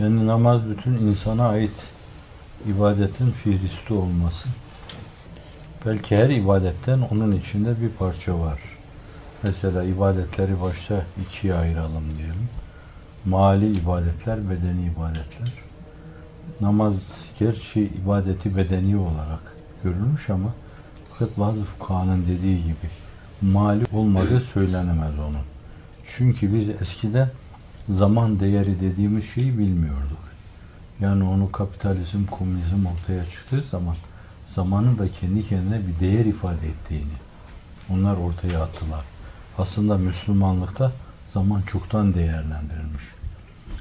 Yani namaz bütün insana ait ibadetin fihristi olması. Belki her ibadetten onun içinde bir parça var. Mesela ibadetleri başta ikiye ayıralım diyelim. Mali ibadetler, bedeni ibadetler. Namaz gerçi ibadeti bedeni olarak görülmüş ama fakat bazı fukahanın dediği gibi mali olmadığı söylenemez onun. Çünkü biz eskiden zaman değeri dediğimiz şeyi bilmiyorduk. Yani onu kapitalizm, komünizm ortaya çıktığı zaman zamanın da kendi kendine bir değer ifade ettiğini onlar ortaya attılar. Aslında Müslümanlıkta zaman çoktan değerlendirilmiş.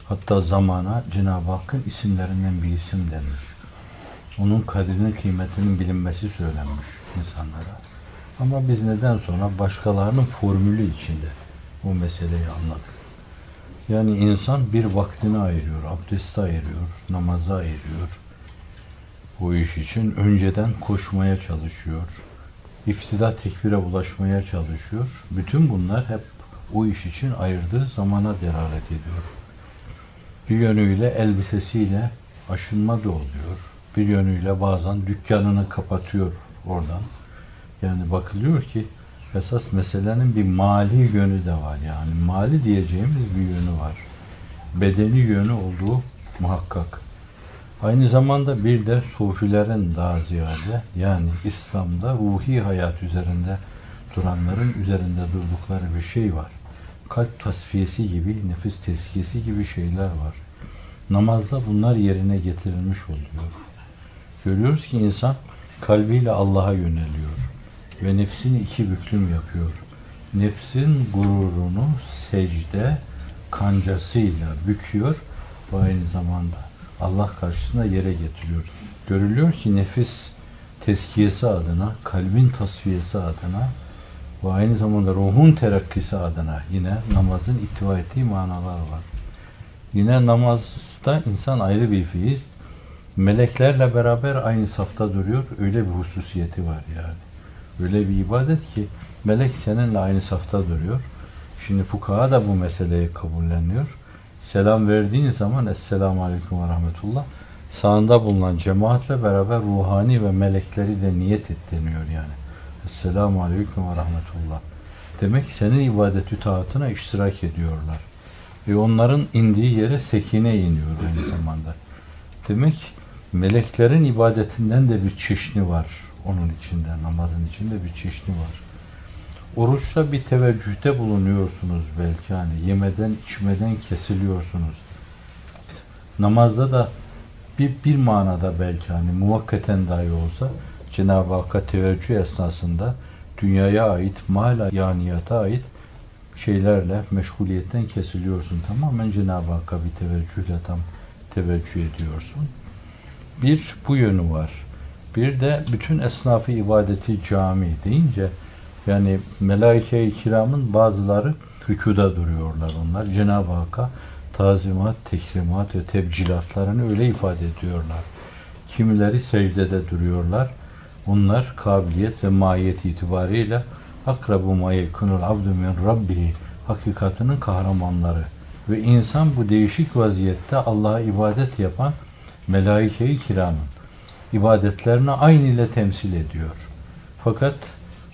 Hatta zamana Cenab-ı Hakk'ın isimlerinden bir isim denmiş. Onun kadrinin kıymetinin bilinmesi söylenmiş insanlara. Ama biz neden sonra başkalarının formülü içinde bu meseleyi anladık. Yani insan bir vaktini ayırıyor, abdesti ayırıyor, namaza ayırıyor. Bu iş için önceden koşmaya çalışıyor. İftida tekbire ulaşmaya çalışıyor. Bütün bunlar hep o iş için ayırdığı zamana delalet ediyor. Bir yönüyle elbisesiyle aşınma da oluyor. Bir yönüyle bazen dükkanını kapatıyor oradan. Yani bakılıyor ki esas meselenin bir mali yönü de var. Yani mali diyeceğimiz bir yönü var. Bedeni yönü olduğu muhakkak. Aynı zamanda bir de sufilerin daha ziyade yani İslam'da ruhi hayat üzerinde duranların üzerinde durdukları bir şey var. Kalp tasfiyesi gibi, nefis tezkiyesi gibi şeyler var. Namazda bunlar yerine getirilmiş oluyor. Görüyoruz ki insan kalbiyle Allah'a yöneliyor ve nefsini iki büklüm yapıyor. Nefsin gururunu secde kancasıyla büküyor ve aynı zamanda Allah karşısında yere getiriyor. Görülüyor ki nefis teskiyesi adına, kalbin tasfiyesi adına ve aynı zamanda ruhun terakkisi adına yine namazın ihtiva ettiği manalar var. Yine namazda insan ayrı bir fiiz. Meleklerle beraber aynı safta duruyor. Öyle bir hususiyeti var yani. Öyle bir ibadet ki melek seninle aynı safta duruyor. Şimdi fukaha da bu meseleyi kabulleniyor. Selam verdiğin zaman Esselamu Aleyküm ve Rahmetullah sağında bulunan cemaatle beraber ruhani ve melekleri de niyet et deniyor yani. Esselamu Aleyküm ve Rahmetullah. Demek ki senin ibadetü taatına iştirak ediyorlar. Ve onların indiği yere sekine iniyor aynı zamanda. Demek meleklerin ibadetinden de bir çeşni var onun içinde, namazın içinde bir çeşni var. Oruçta bir teveccühte bulunuyorsunuz belki hani yemeden içmeden kesiliyorsunuz. Namazda da bir, bir manada belki hani muvakkaten dahi olsa Cenab-ı Hakk'a teveccüh esnasında dünyaya ait, mal yaniyata ait şeylerle meşguliyetten kesiliyorsun. Tamamen Cenab-ı Hakk'a bir teveccühle tam teveccüh ediyorsun. Bir bu yönü var. Bir de bütün esnafı ibadeti cami deyince yani melaike-i kiramın bazıları hüküda duruyorlar onlar. Cenab-ı Hakk'a tazimat, tekrimat ve tebcilatlarını öyle ifade ediyorlar. Kimileri secdede duruyorlar. Bunlar kabiliyet ve mahiyet itibariyle akrabu ma yekunul abdu min rabbihi hakikatinin kahramanları ve insan bu değişik vaziyette Allah'a ibadet yapan melaike-i kiramın ibadetlerini aynı ile temsil ediyor. Fakat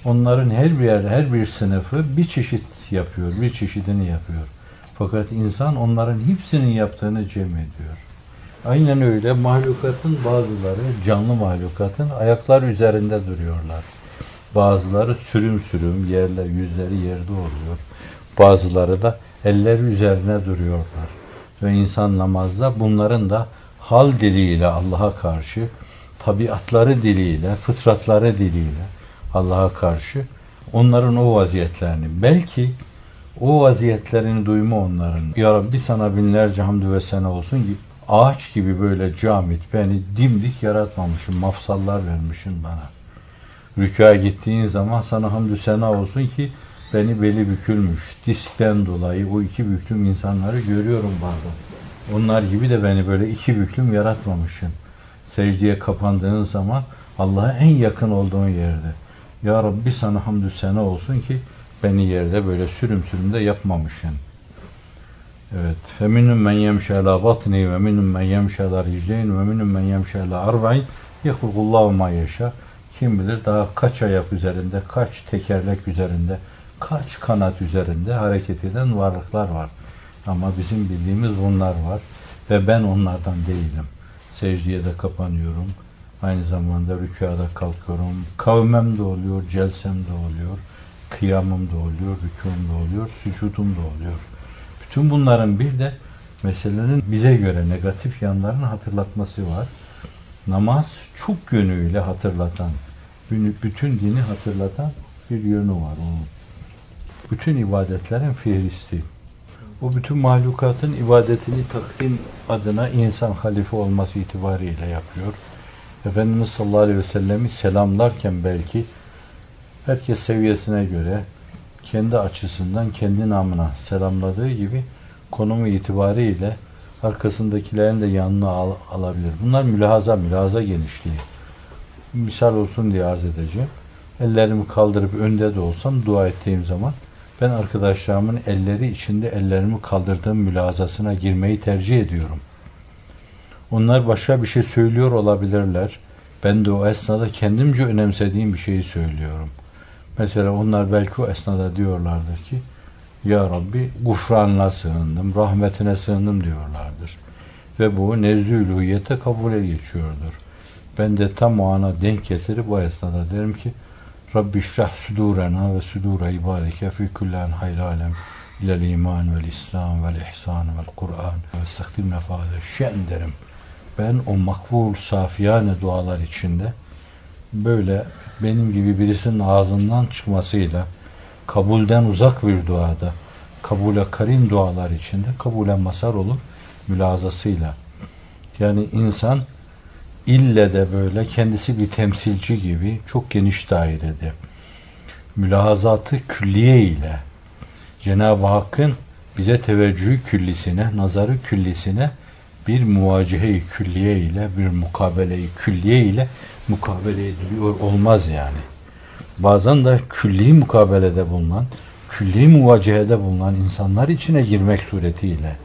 onların her bir yer, her bir sınıfı bir çeşit yapıyor, bir çeşidini yapıyor. Fakat insan onların hepsinin yaptığını cem ediyor. Aynen öyle mahlukatın bazıları, canlı mahlukatın ayaklar üzerinde duruyorlar. Bazıları sürüm sürüm yerler, yüzleri yerde oluyor. Bazıları da elleri üzerine duruyorlar. Ve insan namazda bunların da hal diliyle Allah'a karşı, tabiatları diliyle, fıtratları diliyle Allah'a karşı onların o vaziyetlerini belki o vaziyetlerini duyma onların. Ya Rabbi sana binlerce hamdü ve sena olsun ki ağaç gibi böyle camit beni dimdik yaratmamışsın, mafsallar vermişsin bana. Rükâ gittiğin zaman sana hamdü sena olsun ki beni beli bükülmüş. Diskten dolayı o iki büklüm insanları görüyorum bazen. Onlar gibi de beni böyle iki büklüm yaratmamışsın. Secdeye kapandığın zaman Allah'a en yakın olduğun yerde. Ya Rabbi sana hamdü sena olsun ki beni yerde böyle sürüm sürüm de yapmamışsın. Evet. Feminun men yemşe ala batni ve minun men yemşe ala ricleyn ve minun men yemşe ala arba'in yekulkullahu ma. Kim bilir daha kaç ayak üzerinde, kaç tekerlek üzerinde, kaç kanat üzerinde hareket eden varlıklar var. Ama bizim bildiğimiz bunlar var. Ve ben onlardan değilim. Secdeye de kapanıyorum. Aynı zamanda rükûda kalkıyorum. Kavmem de oluyor, celsem de oluyor. Kıyamım da oluyor, rükûm da oluyor, sücudum da oluyor. Bütün bunların bir de meselenin bize göre negatif yanlarını hatırlatması var. Namaz çok yönüyle hatırlatan, bütün dini hatırlatan bir yönü var onun. Bütün ibadetlerin fihristi. O bütün mahlukatın ibadetini takdim adına insan halife olması itibariyle yapıyor. Efendimiz sallallahu aleyhi ve sellemi selamlarken belki herkes seviyesine göre kendi açısından kendi namına selamladığı gibi konumu itibariyle arkasındakilerin de yanına al, alabilir. Bunlar mülahaza, mülahaza genişliği. Misal olsun diye arz edeceğim. Ellerimi kaldırıp önde de olsam dua ettiğim zaman ben arkadaşlarımın elleri içinde ellerimi kaldırdığım mülazasına girmeyi tercih ediyorum. Onlar başka bir şey söylüyor olabilirler. Ben de o esnada kendimce önemsediğim bir şeyi söylüyorum. Mesela onlar belki o esnada diyorlardır ki Ya Rabbi gufranına sığındım, rahmetine sığındım diyorlardır. Ve bu nezdü kabule geçiyordur. Ben de tam o ana denk getirip bu esnada derim ki Rabbi şrah sudurena ve sudura ibadike fi kullen hayr alem ilel iman vel islam vel ihsan vel kur'an ve sakdil mefade şen derim. Ben o makbul safiyane dualar içinde böyle benim gibi birisinin ağzından çıkmasıyla kabulden uzak bir duada kabule karim dualar içinde kabule masar olur mülazasıyla. Yani insan ille de böyle kendisi bir temsilci gibi çok geniş dairede mülahazatı külliye ile Cenab-ı Hakk'ın bize teveccühü küllisine, nazarı küllisine bir muvacihe-i külliye ile, bir mukabele-i külliye ile mukabele ediliyor olmaz yani. Bazen de külli mukabelede bulunan, külli muvacihede bulunan insanlar içine girmek suretiyle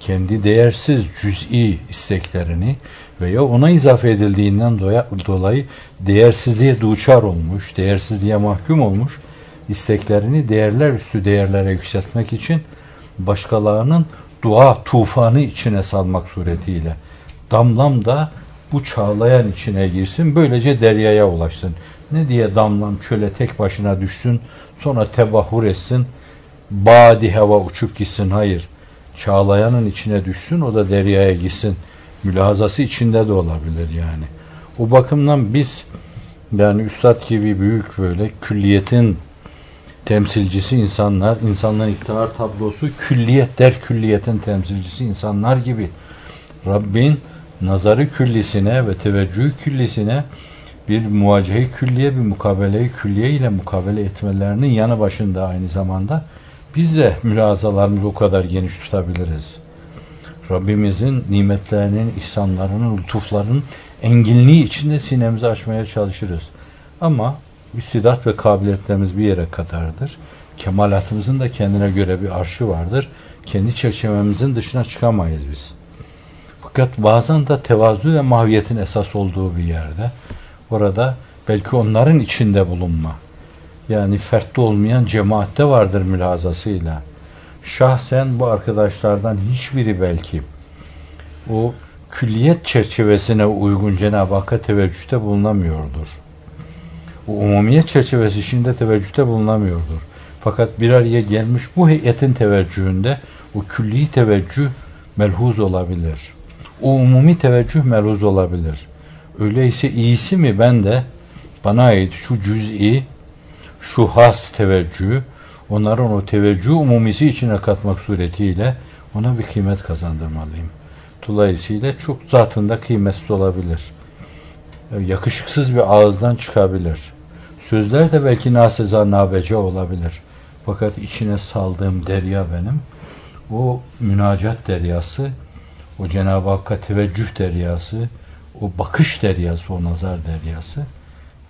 kendi değersiz cüz'i isteklerini veya ona izafe edildiğinden dolayı değersizliğe duçar olmuş, değersizliğe mahkum olmuş isteklerini değerler üstü değerlere yükseltmek için başkalarının dua tufanı içine salmak suretiyle damlam da bu çağlayan içine girsin böylece deryaya ulaşsın. Ne diye damlam çöle tek başına düşsün sonra tebahur etsin badi hava uçup gitsin hayır çağlayanın içine düşsün o da deryaya gitsin mülahazası içinde de olabilir yani. O bakımdan biz yani üstad gibi büyük böyle külliyetin temsilcisi insanlar, insanların iktidar tablosu külliyet der külliyetin temsilcisi insanlar gibi Rabbin nazarı küllisine ve teveccüh küllisine bir muvacehe külliye, bir mukabele külliye ile mukabele etmelerinin yanı başında aynı zamanda biz de mülazalarımızı o kadar geniş tutabiliriz. Rabbimizin nimetlerinin, ihsanlarının, lütuflarının enginliği içinde sinemizi açmaya çalışırız. Ama istidat ve kabiliyetlerimiz bir yere kadardır. Kemalatımızın da kendine göre bir arşı vardır. Kendi çerçevemizin dışına çıkamayız biz. Fakat bazen de tevazu ve mahviyetin esas olduğu bir yerde orada belki onların içinde bulunma yani fertte olmayan cemaatte vardır mülazasıyla. Şahsen bu arkadaşlardan hiçbiri belki o külliyet çerçevesine uygun Cenab-ı Hakk'a teveccühte bulunamıyordur. O umumiyet çerçevesi içinde teveccühte bulunamıyordur. Fakat bir araya gelmiş bu heyetin teveccühünde o külli teveccüh melhuz olabilir. O umumi teveccüh melhuz olabilir. Öyleyse iyisi mi ben de bana ait şu cüz'i şu has teveccühü onların o teveccüh umumisi içine katmak suretiyle ona bir kıymet kazandırmalıyım. Dolayısıyla çok zatında kıymetsiz olabilir. Yakışıksız bir ağızdan çıkabilir. Sözler de belki naseza nabece olabilir. Fakat içine saldığım derya benim. O münacat deryası, o Cenab-ı Hakk'a teveccüh deryası, o bakış deryası, o nazar deryası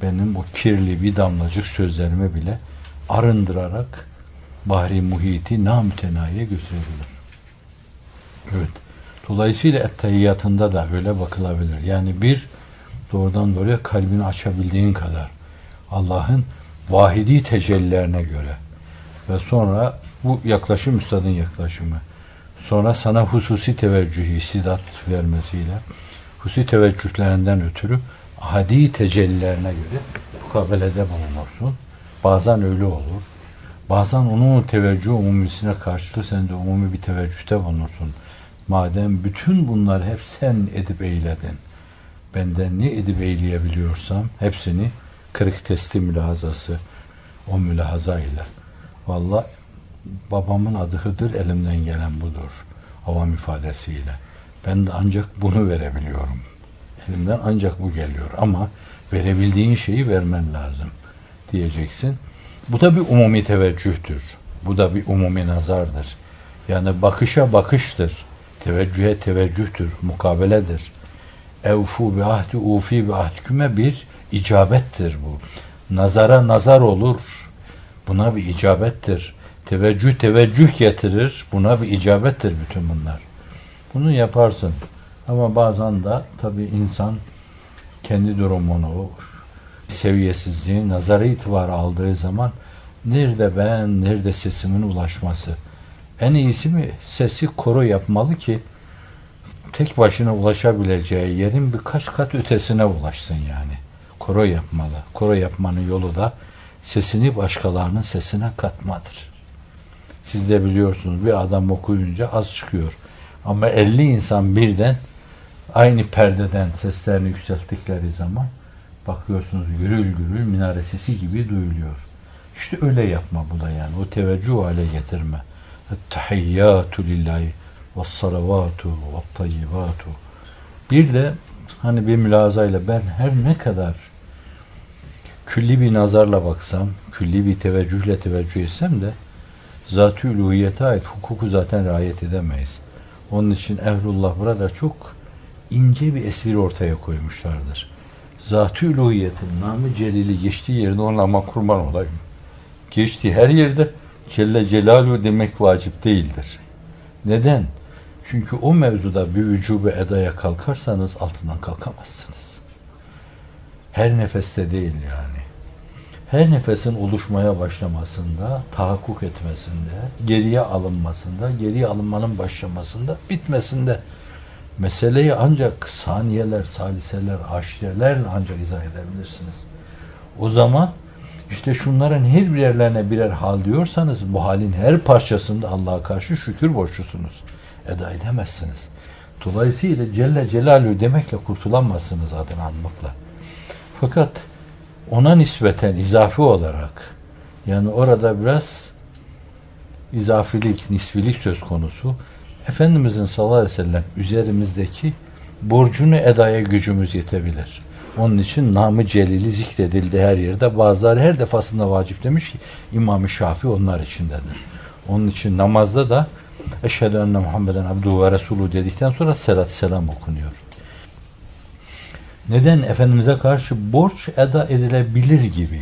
benim o kirli bir damlacık sözlerimi bile arındırarak bahri muhiti namütenayiye götürebilir. Evet. Dolayısıyla ettehiyyatında da öyle bakılabilir. Yani bir doğrudan doğruya kalbini açabildiğin kadar Allah'ın vahidi tecellilerine göre ve sonra bu yaklaşım üstadın yaklaşımı sonra sana hususi teveccühü istidat vermesiyle hususi teveccühlerinden ötürü adi tecellilerine göre mukabelede bulunursun. Bazen öyle olur. Bazen onun teveccüh umumisine karşılık sen de umumi bir teveccühte bulunursun. Madem bütün bunlar hep sen edip eyledin. Benden ne edip eyleyebiliyorsam hepsini kırık testi mülahazası o mülahaza ile. Valla babamın adı Hıdır elimden gelen budur. Avam ifadesiyle. Ben de ancak bunu verebiliyorum. Elimden ancak bu geliyor. Ama verebildiğin şeyi vermen lazım diyeceksin. Bu da bir umumi teveccühtür. Bu da bir umumi nazardır. Yani bakışa bakıştır. Teveccühe teveccühtür. Mukabeledir. Evfu bi ahdi ufi bi ahdküme bir icabettir bu. Nazara nazar olur. Buna bir icabettir. Teveccüh teveccüh getirir. Buna bir icabettir bütün bunlar. Bunu yaparsın. Ama bazen de tabi insan kendi durumunu, seviyesizliği, nazara itibar aldığı zaman nerede ben, nerede sesimin ulaşması? En iyisi mi sesi koro yapmalı ki tek başına ulaşabileceği yerin birkaç kat ötesine ulaşsın yani. Koro yapmalı. Koro yapmanın yolu da sesini başkalarının sesine katmadır. Siz de biliyorsunuz bir adam okuyunca az çıkıyor. Ama 50 insan birden aynı perdeden seslerini yükselttikleri zaman bakıyorsunuz gürül gürül minare sesi gibi duyuluyor. İşte öyle yapma bu da yani. O teveccüh hale getirme. Tahiyyatu lillahi ve salavatu ve tayyibatu. Bir de hani bir mülazayla ben her ne kadar külli bir nazarla baksam, külli bir teveccühle teveccüh etsem de zat-ı uluhiyete ait hukuku zaten riayet edemeyiz. Onun için Ehlullah burada çok ince bir esvir ortaya koymuşlardır. Zat-ı uluhiyetin namı celili geçtiği yerde ona ama kurban olayım. Geçtiği her yerde Celle Celaluhu demek vacip değildir. Neden? Çünkü o mevzuda bir vücubu edaya kalkarsanız altından kalkamazsınız. Her nefeste değil yani. Her nefesin oluşmaya başlamasında, tahakkuk etmesinde, geriye alınmasında, geriye alınmanın başlamasında, bitmesinde meseleyi ancak saniyeler, saliseler, aşirelerle ancak izah edebilirsiniz. O zaman işte şunların her birerlerine birer hal diyorsanız bu halin her parçasında Allah'a karşı şükür borçlusunuz. Eda edemezsiniz. Dolayısıyla Celle Celaluhu demekle kurtulamazsınız adını anmakla. Fakat ona nispeten izafi olarak yani orada biraz izafilik, nisfilik söz konusu. Efendimizin sallallahu aleyhi ve sellem üzerimizdeki borcunu edaya gücümüz yetebilir. Onun için namı celili zikredildi her yerde. Bazıları her defasında vacip demiş ki İmam-ı Şafi onlar içindedir. Onun için namazda da Eşhedü enne Muhammeden abduhu ve resulü dedikten sonra selat selam okunuyor. Neden? Efendimiz'e karşı borç eda edilebilir gibi.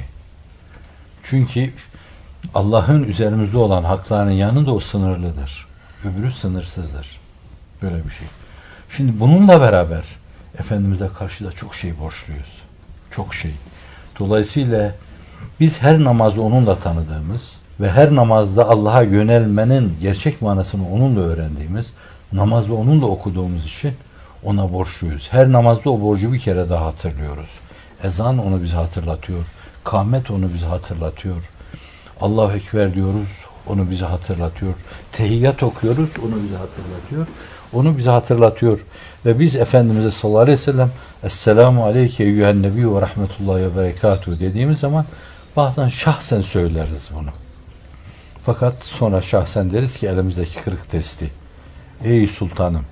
Çünkü Allah'ın üzerimizde olan haklarının yanında o sınırlıdır. Öbürü sınırsızdır. Böyle bir şey. Şimdi bununla beraber Efendimiz'e karşı da çok şey borçluyuz. Çok şey. Dolayısıyla biz her namazı onunla tanıdığımız ve her namazda Allah'a yönelmenin gerçek manasını onunla öğrendiğimiz, namazı onunla okuduğumuz için ona borçluyuz. Her namazda o borcu bir kere daha hatırlıyoruz. Ezan onu bize hatırlatıyor. Kahmet onu bize hatırlatıyor. Allahu Ekber diyoruz, onu bize hatırlatıyor. Tehiyyat okuyoruz, onu bize hatırlatıyor. Onu bize hatırlatıyor. Ve biz Efendimiz'e sallallahu aleyhi ve sellem Esselamu aleyke eyyühen nebi ve rahmetullahi ve berekatuhu dediğimiz zaman bazen şahsen söyleriz bunu. Fakat sonra şahsen deriz ki elimizdeki kırık testi. Ey sultanım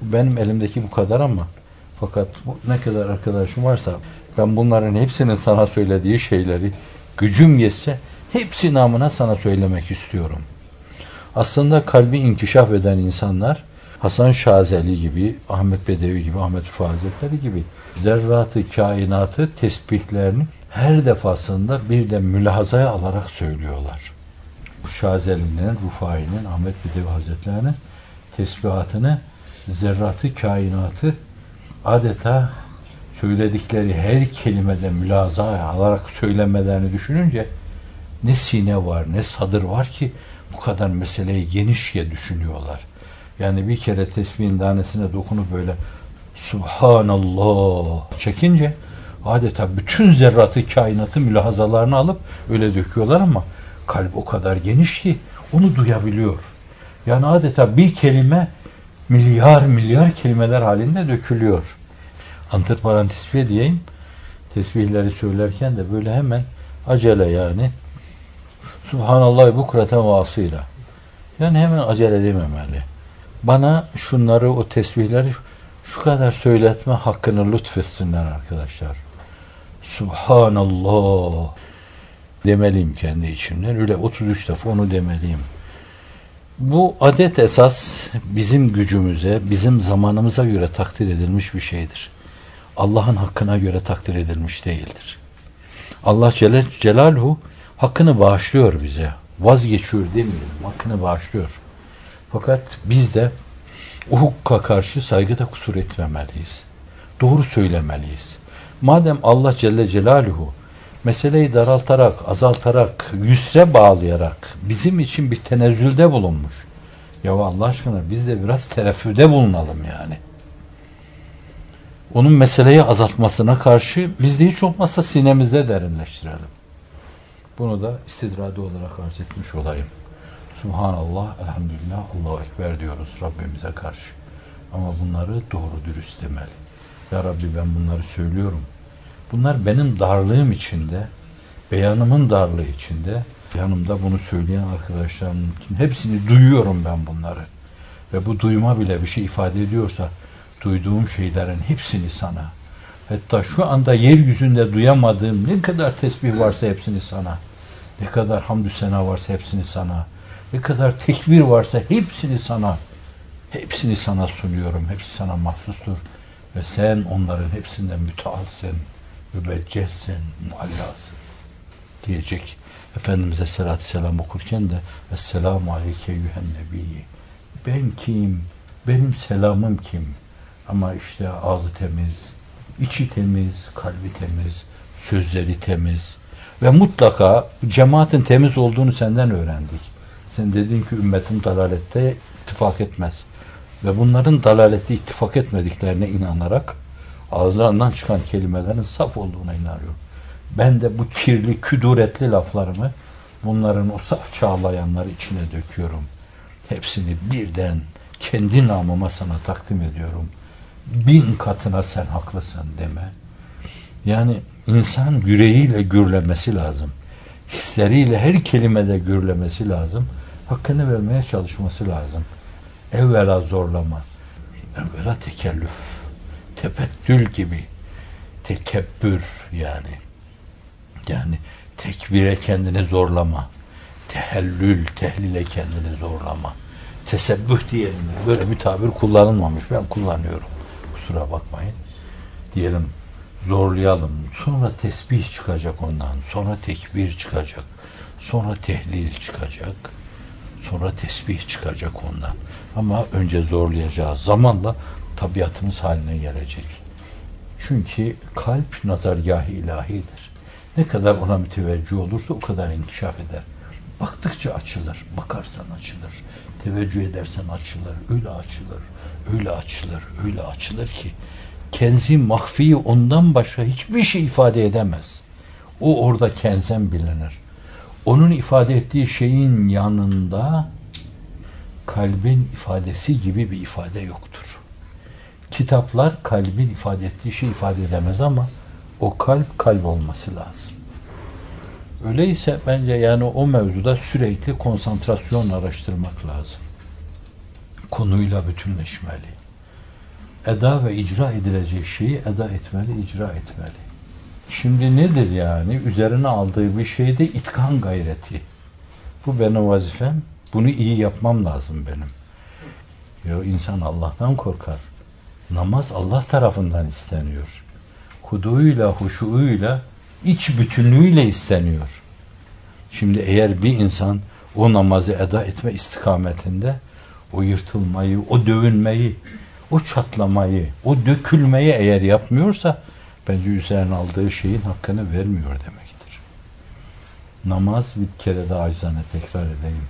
bu benim elimdeki bu kadar ama fakat ne kadar arkadaşım varsa ben bunların hepsinin sana söylediği şeyleri gücüm yetse hepsi namına sana söylemek istiyorum. Aslında kalbi inkişaf eden insanlar Hasan Şazeli gibi, Ahmet Bedevi gibi, Ahmet Hazretleri gibi zerratı, kainatı, tesbihlerini her defasında bir de mülahazaya alarak söylüyorlar. Şazeli'nin, Rufai'nin, Ahmet Bedevi Hazretleri'nin tesbihatını, zerratı, kainatı adeta söyledikleri her kelimede mülaza alarak söylemelerini düşününce ne sine var ne sadır var ki bu kadar meseleyi genişçe düşünüyorlar. Yani bir kere tesbihin tanesine dokunup böyle Subhanallah çekince adeta bütün zerratı kainatı mülahazalarını alıp öyle döküyorlar ama kalp o kadar geniş ki onu duyabiliyor. Yani adeta bir kelime milyar milyar kelimeler halinde dökülüyor. Antiparantez diyeyim. Tesbihleri söylerken de böyle hemen acele yani. Subhanallah bu kureten vasıyla. Yani hemen acele dememeli. Bana şunları o tesbihleri şu kadar söyletme hakkını lütfetsinler arkadaşlar. Subhanallah demeliyim kendi içimden. Öyle 33 defa onu demeliyim. Bu adet esas bizim gücümüze, bizim zamanımıza göre takdir edilmiş bir şeydir. Allah'ın hakkına göre takdir edilmiş değildir. Allah Celle Celaluhu hakkını bağışlıyor bize. Vazgeçiyor demiyorum. Hakkını bağışlıyor. Fakat biz de o hukka karşı saygıda kusur etmemeliyiz. Doğru söylemeliyiz. Madem Allah Celle Celaluhu meseleyi daraltarak, azaltarak, yüsre bağlayarak bizim için bir tenezzülde bulunmuş. Ya Allah aşkına biz de biraz tereffüde bulunalım yani. Onun meseleyi azaltmasına karşı biz de hiç olmazsa sinemizde derinleştirelim. Bunu da istidradi olarak arz etmiş olayım. Subhanallah, elhamdülillah, Allahu Ekber diyoruz Rabbimize karşı. Ama bunları doğru dürüst demeli. Ya Rabbi ben bunları söylüyorum. Bunlar benim darlığım içinde, beyanımın darlığı içinde, yanımda bunu söyleyen arkadaşlarımın hepsini duyuyorum ben bunları. Ve bu duyma bile bir şey ifade ediyorsa, duyduğum şeylerin hepsini sana, hatta şu anda yeryüzünde duyamadığım ne kadar tesbih varsa hepsini sana, ne kadar hamdü sena varsa hepsini sana, ne kadar tekbir varsa hepsini sana, hepsini sana sunuyorum. Hepsi sana mahsustur. Ve sen onların hepsinden mütealsın, mübeccehsin, muallasın diyecek. Efendimiz'e salatü selam okurken de Esselamu aleyke yühen nebiyyi. Ben kim? Benim selamım kim? Ama işte ağzı temiz, içi temiz, kalbi temiz, sözleri temiz ve mutlaka cemaatin temiz olduğunu senden öğrendik. Sen dedin ki ümmetim dalalette ittifak etmez. Ve bunların dalalette ittifak etmediklerine inanarak ağızlarından çıkan kelimelerin saf olduğuna inanıyorum. Ben de bu kirli, küduretli laflarımı bunların o saf çağlayanlar içine döküyorum. Hepsini birden kendi namıma sana takdim ediyorum. Bin katına sen haklısın deme. Yani insan yüreğiyle gürlemesi lazım. Hisleriyle her kelimede gürlemesi lazım hakkını vermeye çalışması lazım. Evvela zorlama, evvela tekellüf, tepettül gibi, tekebbür yani. Yani tekbire kendini zorlama, tehellül, tehlile kendini zorlama. Tesebbüh diyelim. Böyle bir tabir kullanılmamış. Ben kullanıyorum. Kusura bakmayın. Diyelim zorlayalım. Sonra tesbih çıkacak ondan. Sonra tekbir çıkacak. Sonra tehlil çıkacak Sonra tesbih çıkacak ondan. Ama önce zorlayacağı zamanla tabiatımız haline gelecek. Çünkü kalp nazargahı ilahidir. Ne kadar ona müteveccih olursa o kadar inkişaf eder. Baktıkça açılır, bakarsan açılır, teveccüh edersen açılır, öyle açılır, öyle açılır, öyle açılır ki kenzi mahfi ondan başka hiçbir şey ifade edemez. O orada kenzen bilinir onun ifade ettiği şeyin yanında kalbin ifadesi gibi bir ifade yoktur. Kitaplar kalbin ifade ettiği şey ifade edemez ama o kalp kalp olması lazım. Öyleyse bence yani o mevzuda sürekli konsantrasyon araştırmak lazım. Konuyla bütünleşmeli. Eda ve icra edilecek şeyi eda etmeli, icra etmeli. Şimdi nedir yani? Üzerine aldığı bir şeyde itkan gayreti. Bu benim vazifem. Bunu iyi yapmam lazım benim. Yo, insan Allah'tan korkar. Namaz Allah tarafından isteniyor. Huduyla, huşuyla, iç bütünlüğüyle isteniyor. Şimdi eğer bir insan o namazı eda etme istikametinde o yırtılmayı, o dövünmeyi, o çatlamayı, o dökülmeyi eğer yapmıyorsa bence üzerine aldığı şeyin hakkını vermiyor demektir. Namaz bir kere daha acizane tekrar edeyim.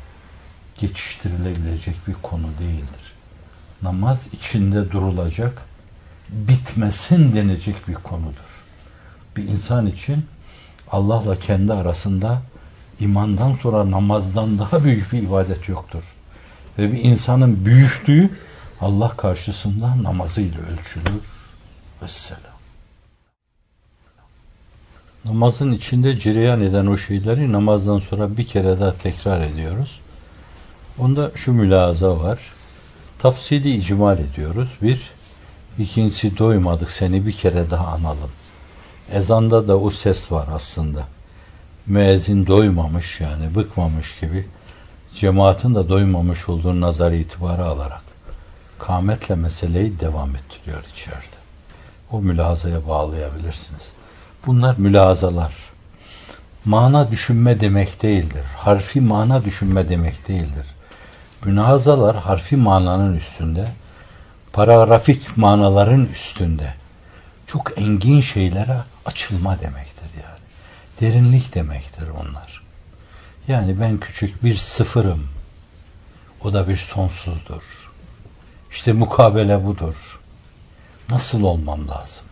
Geçiştirilebilecek bir konu değildir. Namaz içinde durulacak, bitmesin denecek bir konudur. Bir insan için Allah'la kendi arasında imandan sonra namazdan daha büyük bir ibadet yoktur. Ve bir insanın büyüklüğü Allah karşısında namazıyla ölçülür. Vesselam. Namazın içinde cireyan eden o şeyleri namazdan sonra bir kere daha tekrar ediyoruz. Onda şu mülaza var. Tafsili icmal ediyoruz. Bir, ikincisi doymadık seni bir kere daha analım. Ezanda da o ses var aslında. Müezzin doymamış yani bıkmamış gibi cemaatin de doymamış olduğu nazar itibarı alarak kametle meseleyi devam ettiriyor içeride. O mülazaya bağlayabilirsiniz. Bunlar mülazalar. Mana düşünme demek değildir. Harfi mana düşünme demek değildir. Münazalar harfi mananın üstünde, paragrafik manaların üstünde. Çok engin şeylere açılma demektir yani. Derinlik demektir onlar. Yani ben küçük bir sıfırım. O da bir sonsuzdur. İşte mukabele budur. Nasıl olmam lazım?